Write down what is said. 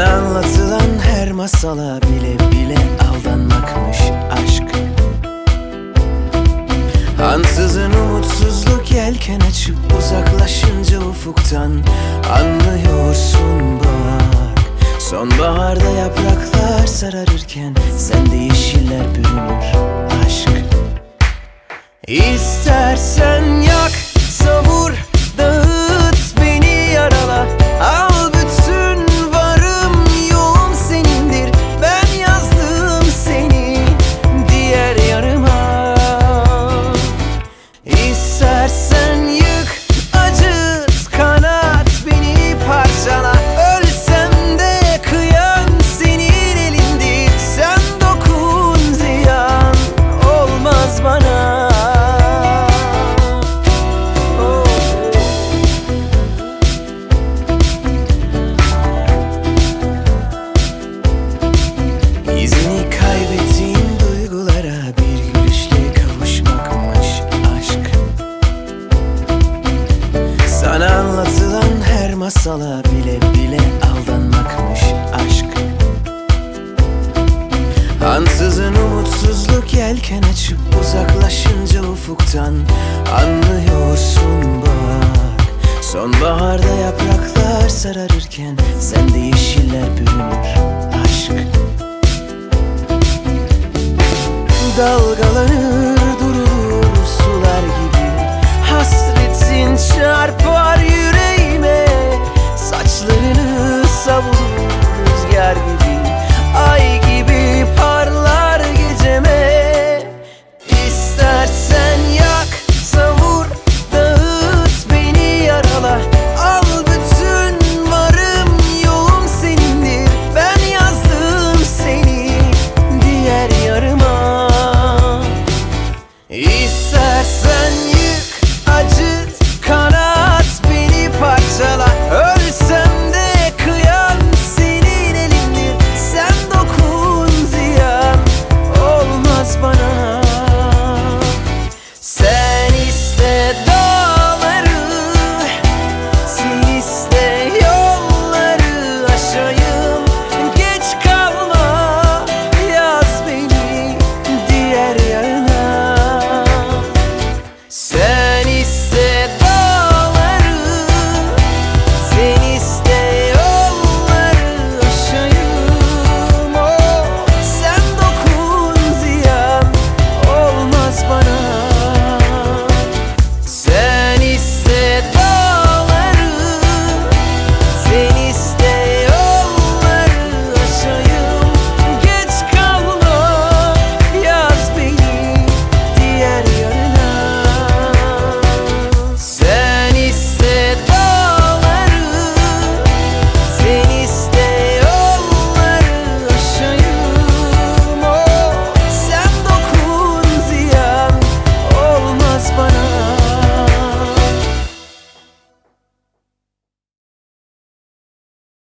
Sana anlatılan her masala bile bile aldanmakmış aşk. Ansızın umutsuzluk yelken açıp uzaklaşınca ufuktan Anlıyorsun bak. Sonbaharda yapraklar sararırken Sende yeşiller bürünür İzini kaybettiğin duygulara bir gülüşle kavuşmakmış aşk. Sana anlatılan her masala bile bile aldanmakmış aşk. Ansızın umutsuzluk yelken açıp uzaklaşınca ufuktan Anlıyorsun bak. Sonbaharda yapraklar sararırken Sende yeşiller